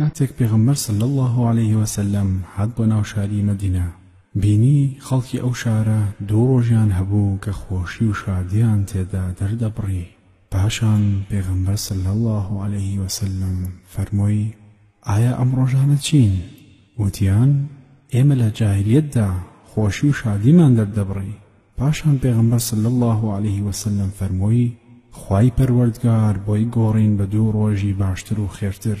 کاتێک پێغمبەر سل الله عليه وسلم حد بۆ ناو شاری مدینە بینی خەڵکی ئەو شارە دوو ڕۆژیان هەبوو کە خۆشی و شادیان تێدا دەردەبڕی پاشان پێغمبەر سل الله عليه وسلم فەرمۆی ئایا ئەم ڕۆژانە چین وتیان ئێمە لە جاهلیەتدا خۆشی و شادیمان دەردەبڕی پاشان پێغمبەر سل الله عليه وسلم فەرمۆی خوای پەروەردگار بۆی گۆڕین بە دوو ڕۆژی باشتر و خێرتر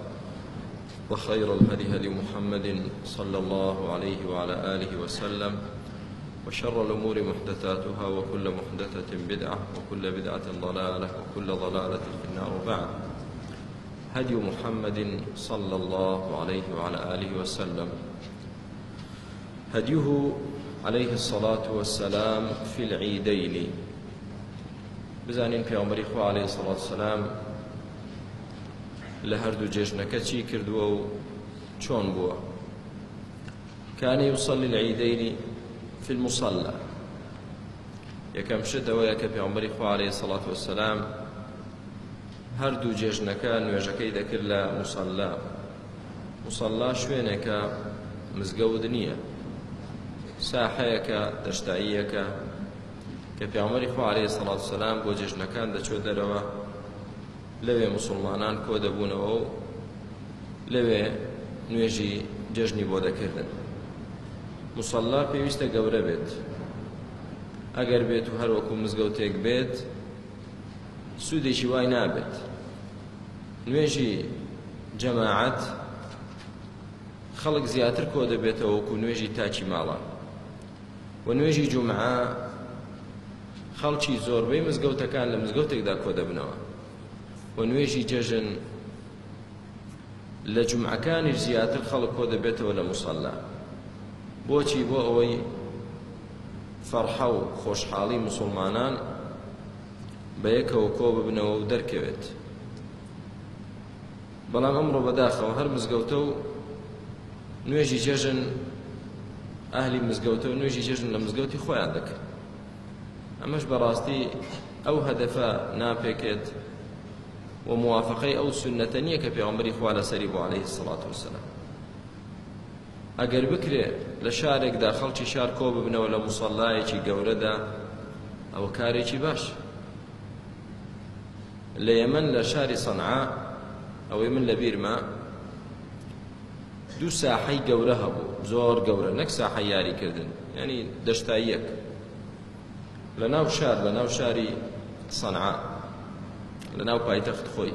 وخير الهدي هدي محمد صلى الله عليه وعلى آله وسلم وشر الأمور محدثاتها وكل محدثة بدعة وكل بدعة ضلالة وكل ضلالة في النار بعد هدي محمد صلى الله عليه وعلى آله وسلم هديه عليه الصلاة والسلام في العيدين بزانين في عمر إخوة عليه الصلاة والسلام لە هەردوو جێژنەکە چی کردووە و چۆن بووە کانی وصلی العیدینی في المصلى یەکەم شت ئەوەیە کە پێمبەری خوارێ سەڵات وسلام هەردوو جێژنەکە نوێژەکەی دەکرد لە مسللا مسللا شوێنێکە مزگەوت نییە ساحەیەکە دەشتاییەکە کە پیامەری خوارێ سەڵات سەسلام بۆ جێژنەکان دەچێت دەرەوە لەوێ مسلمانان کۆ دەبوونەوە و لەوێ نوێژی جەژنی بۆ دەکردن مسللا پێویستە گەورە بێت ئەگەر بێت و هەروەکو مزگەوتێک بێت سوودێکی وای نابێت نوێژی جەماعەت خەڵک زیاتر کۆ دەبێتەوە وەکو نوێژی تاچی ماڵان و نوێژی جومعە خەڵکی زۆربەی مزگەوتەکان لە مزگەوتێکدا کۆ دەبنەوە و نوێژی جەژن لە جمعەکانیش زیاتر خەڵک کۆ دەبێتەوە لە مووسڵلا بۆچی بۆ ئەوەی فەرحە و خۆشحاڵی مسلمانان بە یەکەوە کۆ ببنەوە و دەرکەوێت بەڵام ئەمڕۆ بەداخەوە هەر مزگەوتە و نوێژی جەژن ئاهلی مزگەوتە و نوێژی جەژن لە مزگەوتی خۆیان دەکرد ئەمەش بەڕاستی ئەو هەدەفە ناپێکێت و موافقەی ئەو سنەتە نییە کە پێغمبەری خوا لەسەری بۆ عليه سڵات وسلام ئەگەر بکرێ لە شارێکدا خەڵکی شار کۆ ببنەوە لە مووسڵایەکی گەورەدا ئەوە کارێکی باش لە یەمەن لە شاری سەنعا ئەوەی من لە بیرما دوو ساحەی گەورە هەبوو زۆر گەورە نەک ساحە یاریکردن ینی دەشتاییەک لە ناو شار لە ناو شاری سەنعا لە ناو پایتەخت خۆی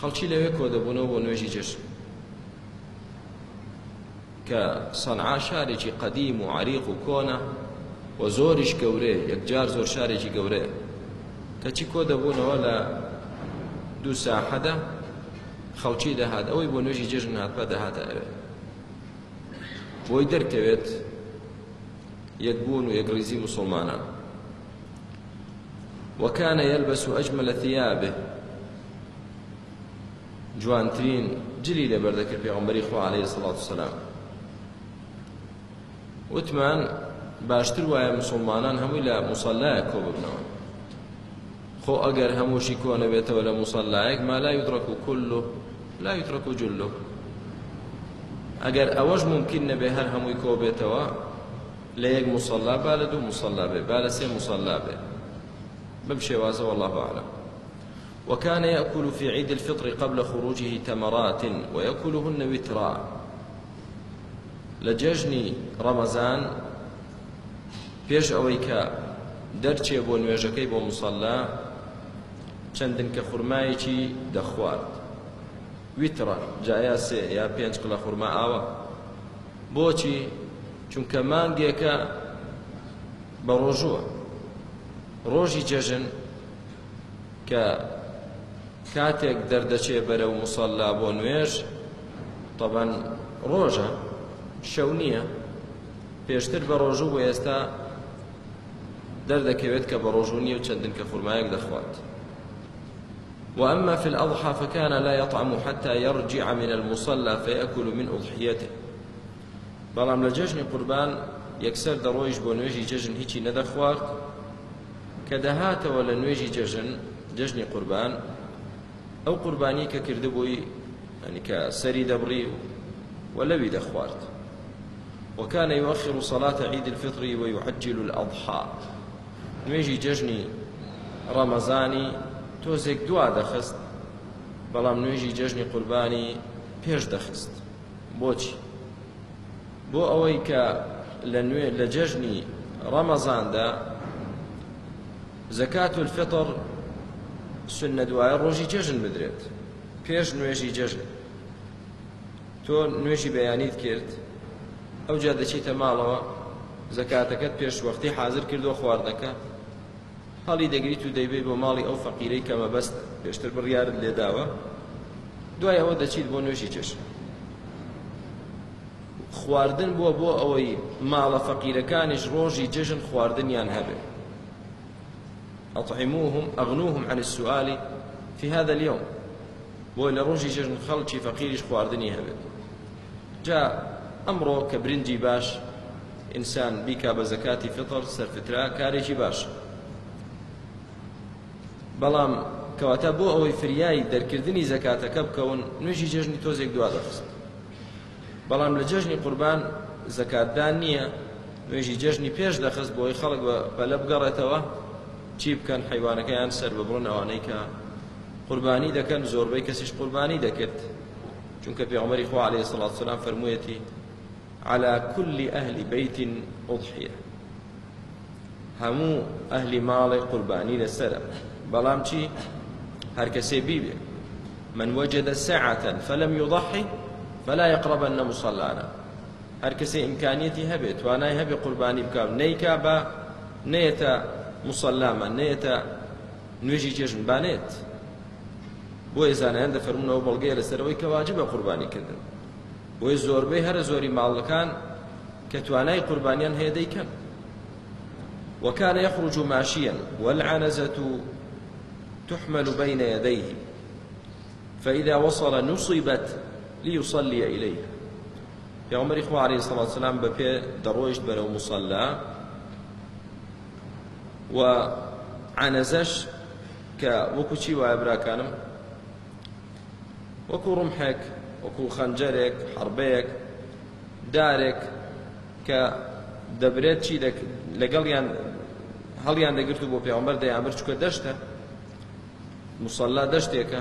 خەڵکی لەوێ کۆدەبوونەوە بۆ نوێژی جەشن کە سەنعا شارێکی قەدیم و عریق و کۆنە و زۆریش گەورەیە یەکجار زۆر شارێکی گەورەیە کەچی کۆ دەبوونەوە لە دوو ساحەدا خەڵکی دەهات ئەوەی بۆ نوێژی جژن هاتپە دەهاتە ئەوێ بۆی دەرکەوێت یەکبوون و یەکریزی مسلمانان وكان يلبس أجمل ثيابه جوانترین جلی لە بەردەکرد پێغمبەری خوا عليه سڵات وسلام وتمان باشتر وایە مسلمانان هەمووی لە مسللایە کۆ ببنەوە خۆ ئەگەر هەمووشی کۆ نەبێتەوە لە مسللایەک ما لا یدرک و کل لا یدرک و جل ئەگەر ئەوەش ممکن نەبێ هەر هەمووی کۆ بێتەوە لە یەک مسللا با لە دوو مسللا بێ با لە سێ مسللا بێت بم شوازة والله أعلم وكان يأكل في عيد الفطر قبل خروجه تمرات ويأكلهن وترا لججني رمضان پێش ئەوەی کە دەرچێ بۆ نوێژەکەی بۆ مسەلا چەندن کە خورمایەکی دەخوارد ویترە جایا سێ یا پێنج قلە خورما ئاوە بۆچی چونکە مانگێکە بە ڕۆژووە ڕۆژی جەژن کە کاتێک دەردەچێ بەرە و مسەلا بۆ نوێژ تەبەن ڕۆژە شەو نییە پێشتر بە ڕۆژوو بۆ ئێستا دەردەکەوێت کە بە ڕۆژوو نیە و چەندن کە فورمایەک دەخوات وأما في الأضحى فكان لا يطعم حتى يرجع من المصلى فيأكل من أضحيته بلام لججن قربان يكسر درويش بو نوێژی جەژن هیچی نەدەخوارد کە دەهاتەوە لە نوێژی جەژن جژنی قوربان ئەو قوربانی کە کردبووی ئەنی کە سەری دەبڕی و لەوی دەخوارد وكان يؤخر صلاة عيد الفطر ويعجل الأضحى نوێژی جەژنی ڕەمەزانی تۆزێک دوا دەخست بەڵام نوێژی جەژنی قوربانی پێش دەخست بۆچی بۆ ئەوەی کە لە جەژنی ڕەمەزاندا زەکات و الفطر سنە دوایە ڕۆژی جەژن بدرێت پێش نوێژی جەژن تۆ نوێژی بەیانیت کرد ئەو جا دەچیتە ماڵەوە زەکاتەکەت پێشوەختی حاضر کردو خواردەکە هەڵی دەگریت و دەیبێت بۆ ماڵی ئەو فەقیرەی کەمە بەست پێشتر بڕیارت لێداوە دوای ئەوە دەچیت بۆ نوێژی جەژن خواردن بووە بۆ ئەوەی ماڵە فەقیرەکانیش ڕۆژی جەژن خواردنیان هەبێت أطعموهم أغنوهم عن السؤال في هذا اليوم بۆی لە ڕۆژی جژن خەڵکی فەقیریش خواردنی هەبێت جا ئەمڕۆ کە برنجی باش ئینسان بیکا بە زەکاتی فطر سەرفترا کارێکی باش بەڵام کەواتە بۆ ئەوەی فریایی دەرکردنی زەکاتەکە بکەون نوێژی جژنی تۆزێک دوا دەخست بەڵام لە جژنی قوربان زەکاتدان نییە نوێژی جژنی پێش دەخست بۆی خەڵک بە لە بگەڕێتەوە چی بکەن حیوانەکەیان سەر ببڕن ئەوانەی کە قوربانی دەکەن زۆربەی کەسیش قوربانی دەکرد چونکە پێغمەری خوا عليه سڵات سلام فرموویەتی على كل أهل بيت أضحية هەموو ئەهلی ماڵی قوربانی لەسرە بەڵام چی هەرکەسێ بیبێ من وجد سعة فلم يضحي فلا يقربن مصلانا هەر کەسێ ئیمکانیەتی هەبێت توانای هەبێ قوربانی بکە نیکا بە نێتە مسللامان نێتە نوێژی جێژن بانێت بۆ ێزانیان دەفەرمونەوە بەڵگەیە لەسەرەوەی کەواجب بە قوربانیکردن بۆی زۆربەی هەرە زۆری ماڵەکان کە توانای قوربانیان هەیە دەیکەم وكان يخرج ماشيا والعنزة تحمل بين يديه فإذا وصل نصبت ليصلي إليها يا عمر إخوة عليه الصلاة والسلام ببي دروجت بلو مصلى و عانەزەش کە وەکو چی وایە براکانم وەکو ڕمحێک وەکو خەنجەرێک حربەیەک دارێک کە دەبرێت چی لەگەڵیان هەڵیان دەگرت و بۆ پێوەمبەر دەیان بچکە دەشتە مسللا دەشتێکە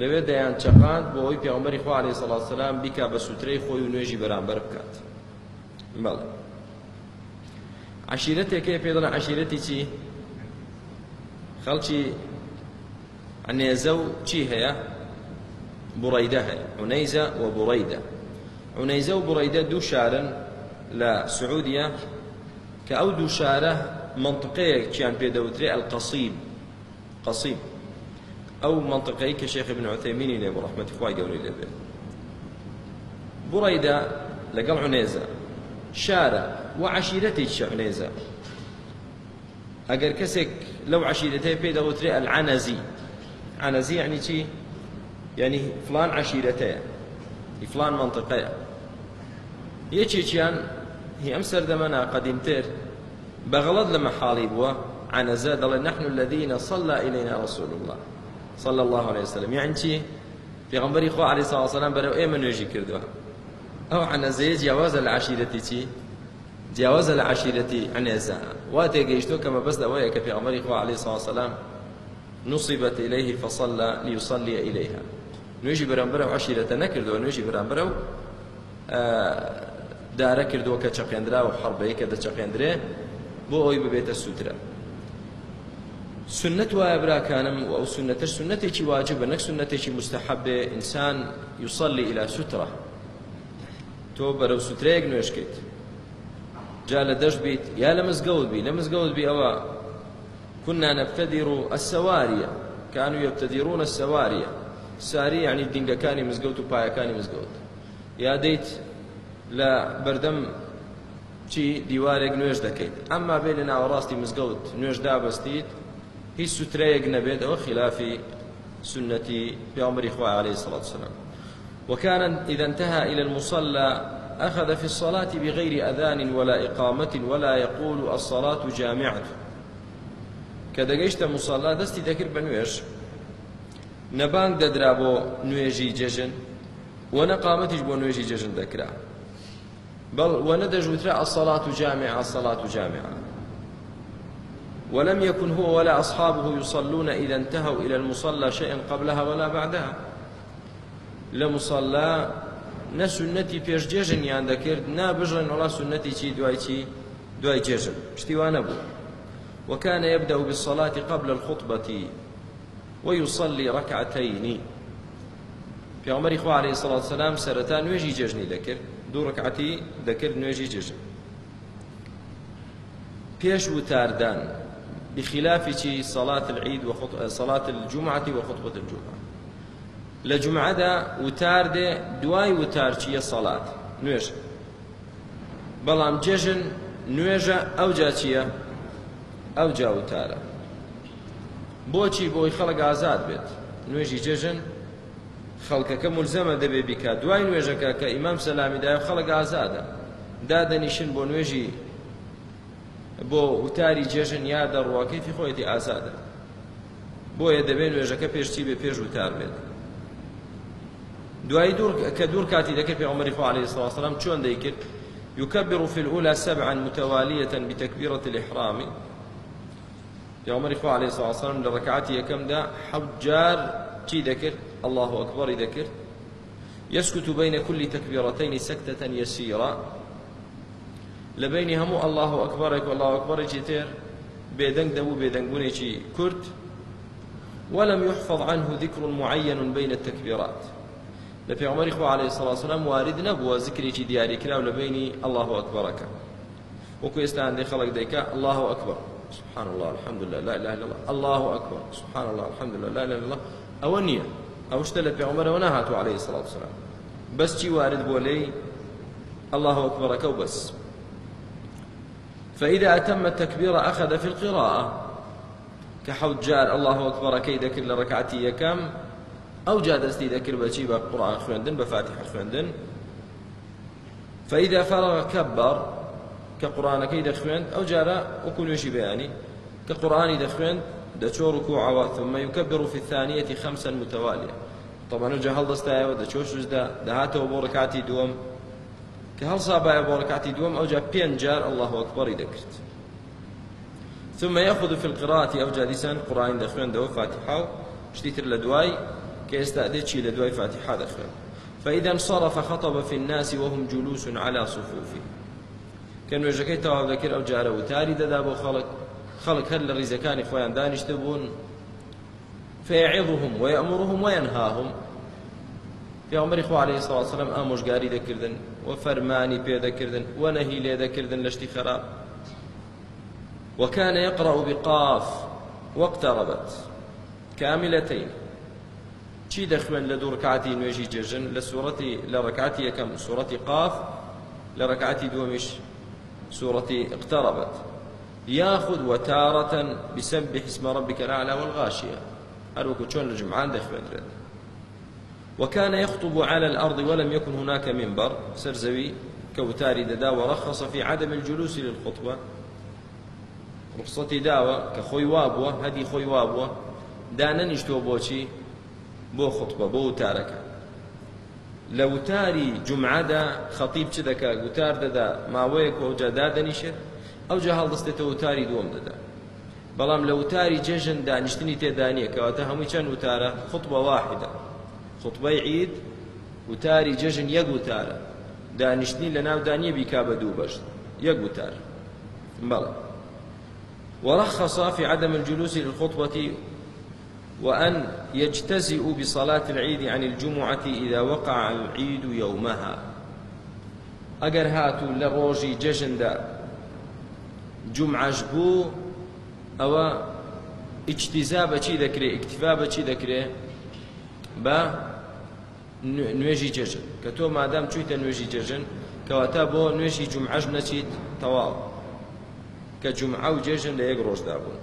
لەوێ دەیان چەقاند بۆ ئەوی پێوەمبەری خوا عليه سەڵات سەسلام بیکا بە سووترەی خۆی و نوێژی بەرامبەر بکات مەڵێ عشیرەتێکەیە پێ دەڵێن عشیرەتی چی خەڵکی نێزە و چی هەیە بڕیدە هەیە عنەیزە و بڕیدە عنەیزە و بڕیدە دوو شارن لە سعودیە کە ئەو دوو شارە منطقەیەکیان پێدەوترێ ئەل قەسیب قەسیب ئەو منطقەی کە شێخ بن عوتەیمینی لێ بڕەحمەتی خوای گەوری لێبێت بڕیدە لەگەڵ عنێزە شارە و عشیرەتی شەعنێزە ئەگەر کەسێک لەو عشیرەتەی پێی دەوترێ ئەلعانەزی عانەزی یعنی چی یعنی فلان عشیرەتەیە فلان منطقەیە یەکێکیان هی ئەم سەردەمەنا قەدیمتر بەغڵەت لە مەحاڵی بووە عنەزە دەڵێ نحن الذين صلى إلينا رسول الله صلى الله عليه وسلم يعني چی پێغمبەری خۆ عليه الصلاة والسلام بەرەو ئێمە نوێژی کردووە ئەو عنەزەیە جیاوازە لە عشیرەتی چی جیاوازە لە عشیرەتی عنێزە وا تێگەیشتۆ کە مەبەست ئەوەیە کە پێغەمبەری خوا عەلەیهی سەلام نصبت إليه فصلى ليصلي إليها نوێژی بەرەمبەر و عشیرەتە نەکردەوە نوێژی بەرامبەر و دارە کردووە کە چەقێنرا و حەڵبەیە کە دەچەقێندرێ بۆ ئەوی ببێتە سووترە سنت وایە براکانم و ئەو سنتەر سنتێکی واجبە نەک سنتێکی مستحبێ ئینسان یوسەلی إلى سترە تۆ بەرەو سوترەیەک نوێشکیت جا لە دەشت بیت یا لە مزگەوت بی لە مزگەوت بی ئەوە كنا نبتدر السوارية كانوا يبتدرون السوارية ساري يعني الدنجا كاني مزقوت وبايا كاني مزقوت يا ديت لا بردم چی دیوارێک نوێش دەکەیت ئەمما بێ لە ناوەڕاستی مزگەوت نوێش دابستیت هیچ سوترەیەک نەبێت ئەوە خلافی سنەتی پیامبری خۆ عليه سڵات سلام وكان إذا انتهى إلى المصلى أخذ في الصلاة بغير أذان ولا إقامة ولا يقول الصلاة جامعة كدقيشت مصلى دستي ذكر بنويش نبانك ددرابو نويجي ججن ونقامتش بو نويجي ججن ذكرى بل وندج وترى الصلاة جامعة الصلاة جامعة ولم يكن هو ولا أصحابه يصلون إذا انتهوا إلى المصلى شيئا قبلها ولا بعدها لە مسەلا نەسونەتی پێشجێژنیان دەکرد نابژن وڵا سونەتی چی دوای چی دوای جێژن شتیوانە بوو وكان يبدأ بالصلاة قبل الخطبة ويصلي ركعتين في عمر خو عليه الصلاة والسلام سرتا نوێژی جێژنی دەکرد دوو ڕکعتی دەکرد نوێژی جێژن پێش وتاردان بخلافی چی صلاة العيد وصلاة الجمعة وخطبة الجمعة لە جمعەدا وتار دێ دوای وتارچیە سەڵات نوێژ بەڵام جێژن نوێژە ئەو جا چییە ئەو جا وتارە بۆچی بۆی خەڵک ئازاد بێت نوێژی جێژن خەڵکەکە ملزەمە دەبێ بیکات دوای نوێژەکە کە ئیمام سەلامیدای خەڵک ئازادە دادەنیشن بۆ نوێژی بۆ وتاری جێژن یا دەڕواکەیفی خۆیەتی ئازادە بۆیە دەبێت نوێژەکە پێشتی بێ پێش وتار بێت دوای دوور کە دوور کاتی دەکرد پێغمبەری خوا علیه الصلاة والسلام چۆن دەیکرد يكبر في الأولى سبعا متوالية بتكبيرة الإحرام پێغمەری خوا عليه الصلاة والسلام لە ڕکعاتی یەکەمدا حەوت جار چی دەکرد الله أكبر دەکرد يسكت بين كل تكبيرتين سكتة يسيرة لبيني همو الله أكبرك والله أكبر تر بيدنگ دەبوو بێدەنگبوونێکی كرد ولم يحفظ عنه ذكر معين بين التكبيرات لە پێعمەری خو عليه سلاسلام وارد نەبووە ذکرێکی دیاریکرااو لە بینی الله ئەکبەرەکە وەکو ئێستا هەندێک خەڵک دەیکا الله ئەکبەر سبحان الله الحمد لله لا اله الا الله الله اكبر سبحان الله الحمد لله لا اله الا الله ئەوە نییە ئەو شتە لە پێعمەرەوە نهاتوە عليه سلام سلام بەس چی وارد بۆ لەی الله ئەکبەرەکە و بەس فإذا أتم التكبير أخذ في القراءة كحوت جار الله أكبر كيدك لركعتي كم ئەو جا دەستی دەکرد بەچی بە قڕان خوێندن بە فاتحە خوێندن فەیدا فەڕەوە کەبەر کە قڕانەکەی دەخوێند ئەو جارە وەکو نوێژی بەیانی کە قڕانی دەخوێند دەچۆ ڕکوعەوە ثم يكبر في الثانية خمسا متوالية طبعا وجه هەڵدەستایەوە دەچۆ شوزدا دەهاتەوە بۆ ڕکاتی دووەم کە هەڵسابایە بۆ ڕکاتی دووەم ئەوجا پێنج جار الله ئەکبەری دەکرد ثم يأخذ في القراءة أو جالسا قرآن دخوان دو فاتحة شتيتر لدواي کە ئێستا ئەدێکی لە دوای فاتیحا دەخوێن فەئیدە سەڕەف خەتەبە في الناس وهم جلوس على صفوفی کە نوێژەکەی تەواو دەکرد ئەو جارە وتاری دەدا بۆ خەڵک خەڵک هەر لە ڕیزەکانی خۆیان دانیشتە بوون فيعظهم ويأمرهم وينهاهم پێغمبەری خوا عليه الصلاة والسلام ئامۆژگاری دەکردن و فەرمانی پێدەکردن و نەهی لێ دەکردن لەشتی خراب وكان يقرأ بقاف واقتربت كاملتين چی دەخوێن لە دوو ڕکاتی نوێژی جێژن لە سوورەتی لە ڕکاتی یەکەم سوورەتی قاف لە ڕکاتی دووەمیش سوورەتی اقتەڕەبەت یاخود وەتارەتەن بسەبح اسم ربك الأعلى والغاشية هەروەکو چۆن لە جمعان دەخوێنرێت وكان يخطب على الأرض ولم يكن هناك منبر سرزوي كوتاري ددا ورخص في عدم الجلوس للخطبة رخصتي داوە کە خۆی وابووە هەدی خۆی وابووە دانەنیشتوە بۆچی بۆ خوتبە بۆ وتارەکە لە وتاری جمعادا خەتیب چ دەکا گوتار دەدا ماوەیەک ئەوجا دادەنیشێت ئەوجا هەڵدەستێتەوە وتاری دووەم دەدا بەڵام لە وتاری جێژن دانیشتنی تێدا نییە کەواتە هەمووی چەند وتارە خوتبە واحدە خوتبەی عید وتاری جێژن یەک وتارە دانیشتنی لە ناو دانیە بیکا بە دوو بەشت یەک وتار بەڵێ ورخص في عدم الجلوس للخطبة وأن يجتزئ بصلاة العيد عن الجمعة إذا وقع العيد يومها ئەگەر هاتوو لە ڕۆژی جەژندا جمعش بوو ئەوە ئیجتیزا بەچی دەکرێت ئیکتفا بەچی دەکرێت بە نوێژی جەژن کە تۆ مادام چویتە نوێژی جەژن کەواتە بۆ نوێژی جمعش نەچیت تەواو کە جمعە و جێژن لە یەک ڕۆژدا بوون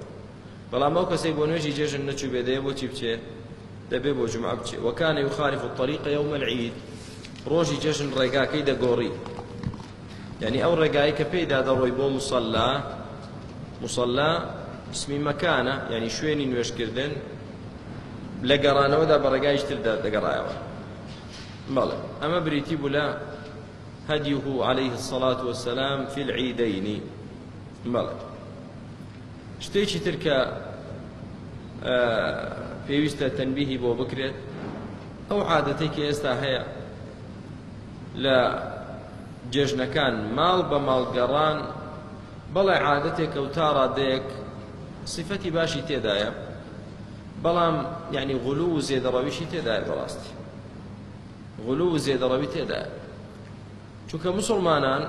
بەڵام ئەو کەسەی بۆ نوێژی جێژن نەچوو بێدەیە بۆچی بچێت دەبێ بۆ جمع بچێت وەکانە و خاریف و طریقە یو مەلعید ڕۆژی جێژن ڕێگاکەی دەگۆڕی یعنی ئەو ڕێگایی کە پێیدا دەڕۆی بۆ مسەلا مسەلا اسمی مەکانە یعنی شوێنی نوێشکردن لە گەڕانەوەدا بە ڕێگایش تردا دەگەڕایەوە بەڵێ ئەمە بریتی بوو لە هەدیه عليه الصلاة والسلام في العيدين بلد شتێکی ترکە پێویستە تەنبیهی بۆ بکرێت ئەو عادەتی کە ئێستا هەیە لە جێژنەکان ماڵ بە ماڵگەڕان بەڵێ عادەتێک کە و تا ڕادەیەک سفەتی باشی تێدایە بەڵام یعنی غلو و زێدەڕەویشی تێدای بەڕاستی غلو و زێدەڕەوی تێدایە چونکە مسلمانان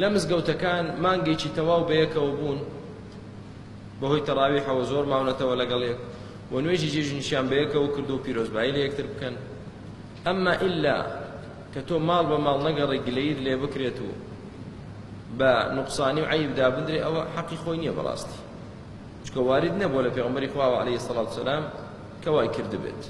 لە مزگەوتەکان مانگێکی تەواو بەیەکەوە بوون بەهۆی تەراویحەوە زۆر ماونەتەوە لەگەڵێک و نوێژی جێژنیشیان بەیەکەوە کرد و پیرۆزبایی لە یەکتر بکەن ئەمما ئللا کە تۆ ماڵ بە ماڵ نەگەڕی گلەیر لێ بکرێت و بە نقصانی و عیبدا بدرێ ئەوە حەقی خۆی نییە بەڕاستی چکە وارد نەبوو لە پێغمبەری خواوە عليه سلاات سلام کەوای کرد بێت.